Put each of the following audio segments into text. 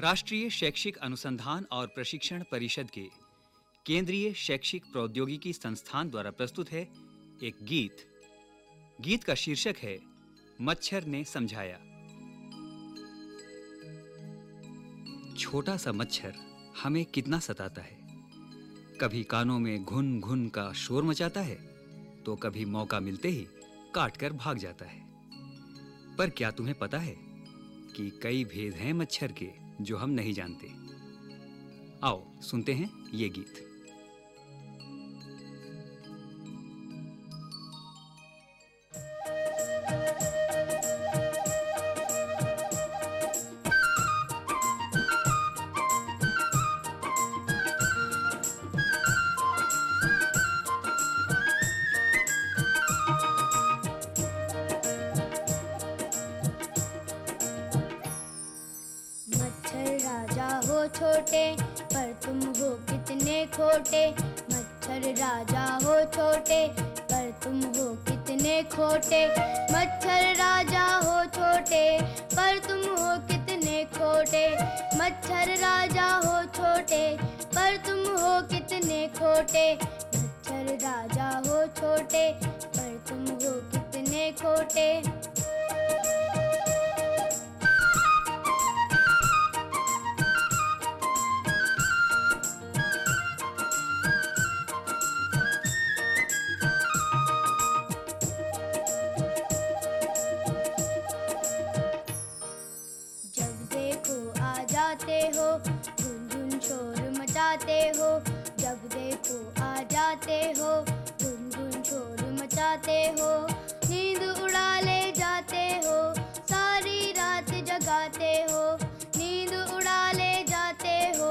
राष्ट्रीय शैक्षिक अनुसंधान और प्रशिक्षण परिषद के केंद्रीय शैक्षिक प्रौद्योगिकी संस्थान द्वारा प्रस्तुत है एक गीत। गीत का शीर्षक है, मच्छर ने समझाया। छोटा सा मच्छर हमें कितना सताता है। कभी कानों में घुन घुन का शोर मचाता है तो कभी मौका मिलते ही काट कर भाग जाता है। पर क्या तुम्हें पता है कि कई भेद हैं मच्छर के? जो हम नहीं जानते। आओ सुनते हैं ये गीत। छोटे, पर तुम हो कितने खोटे? मच्छर राजा हो छोटे, पर तुम हो कितने खोटे? मच्छर राजा हो छोटे, पर तुम हो कितने खोटे? मच्छर राजा हो छोटे, पर तुम हो कितने खोटे? मच्छर राजा हो छोटे, पर तुम हो कितने खोटे? जाते हो धुन शोर मचाते हो, जब देखो आ जाते हो धुन शोर मचाते हो, नींद उड़ा ले जाते हो, सारी रात जगाते हो, नींद उड़ा ले जाते हो,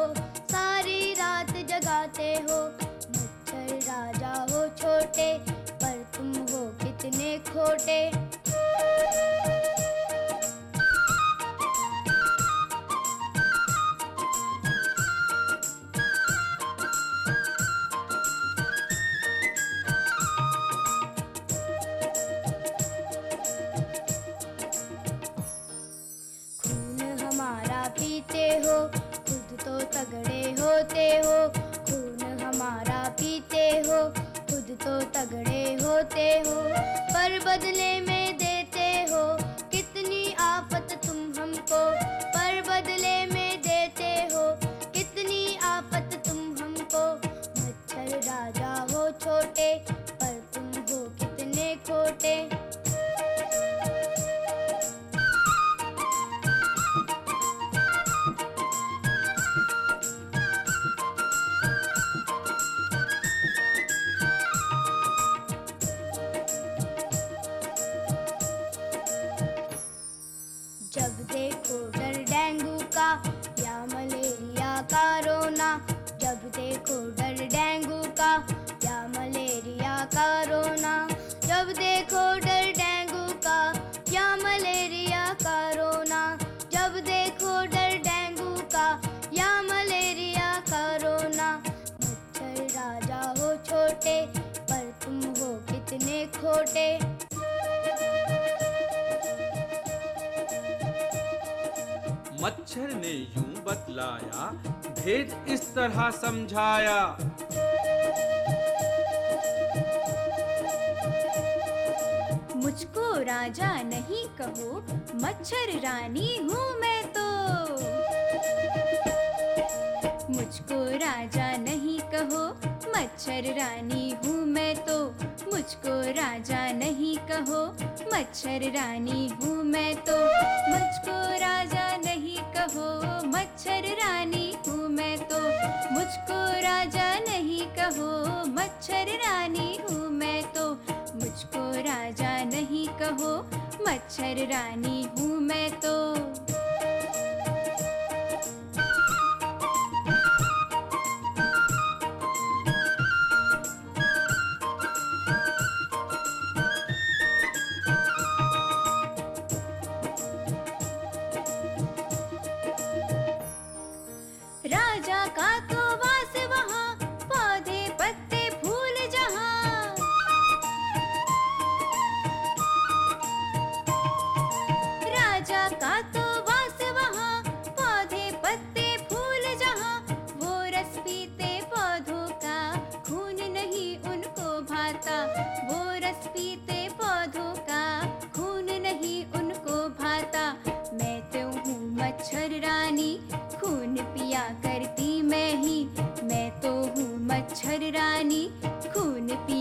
सारी रात जगाते हो, मच्छर राजा हो छोटे, पर तुम हो कितने खोटे। या मलेरिया का रोना। जब देखो डर डेंगू का, या मलेरिया का रोना। जब देखो डर डेंगू का, या मलेरिया का रोना। जब देखो डर डेंगू का, या मलेरिया का रोना। मच्छर राजा हो छोटे, पर तुम हो कितने खोटे। मच्छर ने यूँ बतलाया, भेद इस तरह समझाया। मुझको राजा नहीं कहो, मच्छर रानी हूँ मैं तो। मुझको राजा नहीं कहो, मच्छर रानी हूँ मैं तो। मुझको राजा नहीं कहो, मच्छर रानी हूँ मैं तो। मुझको राजा कहो मच्छर रानी हूँ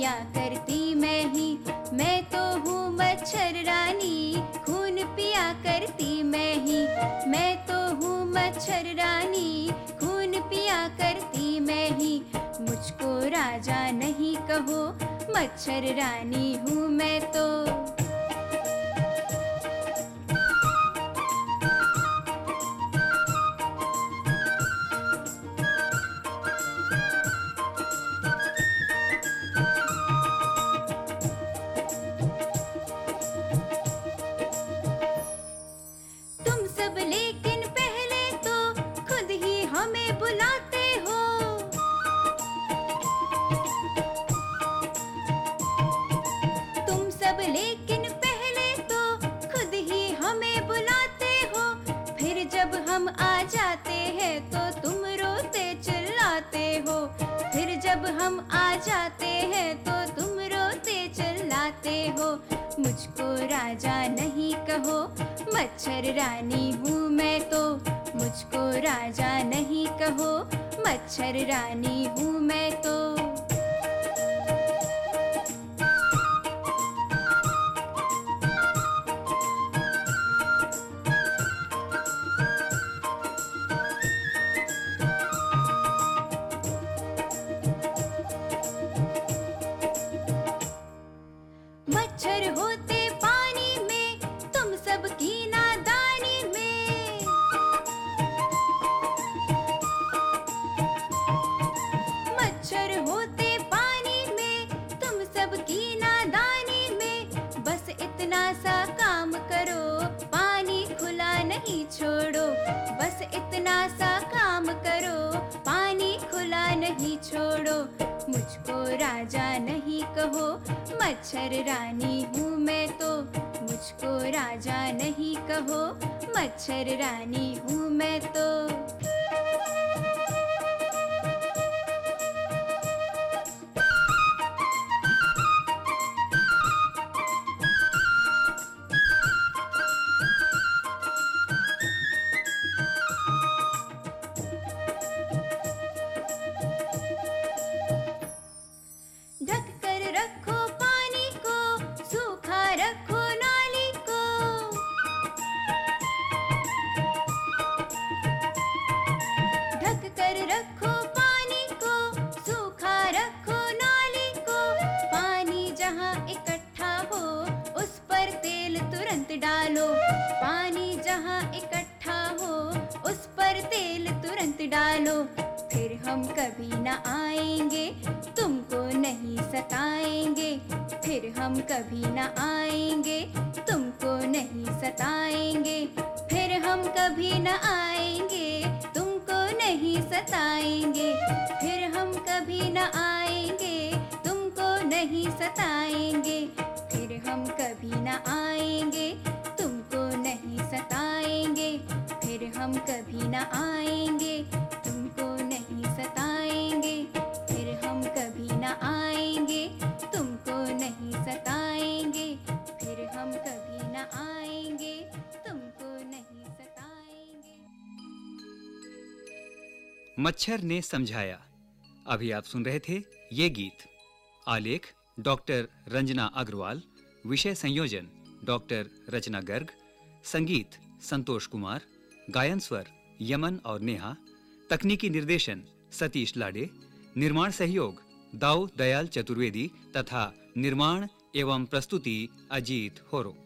किया करती मैं ही। मैं तो हूँ मच्छर रानी, खून पिया करती मैं ही। मैं तो हूँ मच्छर रानी, खून पिया करती मैं ही। मुझको राजा नहीं कहो, मच्छर रानी हूँ मैं तो। जाते हैं तो तुम रोते चिल्लाते हो। फिर जब हम आ जाते हैं तो तुम रोते चिल्लाते हो। मुझको राजा नहीं कहो, मच्छर रानी हूँ मैं तो। मुझको राजा नहीं कहो, मच्छर रानी हूँ मैं तो। मच्छर होते पानी में, तुम सब की नादानी में। मच्छर होते पानी में, तुम सब की नादानी में। बस इतना सा काम करो, पानी खुला नहीं छोड़ो। बस इतना सा काम करो, पानी खुला नहीं छोड़ो। मुझको राजा नहीं कहो मच्छर रानी हूँ मैं तो। मुझको राजा नहीं कहो। मच्छर रानी हूँ मैं तो। सताएँगे फिर हम कभी न आएँगे, तुमको नहीं सताएँगे। फिर हम कभी न आएँगे, तुमको नहीं सताएँगे। फिर हम कभी न आएँगे, तुमको नहीं सताएँगे। फिर हम कभी न आएँगे, तुमको नहीं सताएँगे। फिर हम कभी न आएँगे। मच्छर ने समझाया। अभी आप सुन रहे थे ये गीत। आलेख, डॉक्टर रंजना अग्रवाल। विषय संयोजन, डॉक्टर रचना गर्ग। संगीत, संतोष कुमार। गायन स्वर, यमन और नेहा। तकनीकी निर्देशन, सतीश लाडे। निर्माण सहयोग, दाऊ दयाल चतुर्वेदी तथा निर्माण एवं प्रस्तुति अजीत होरो।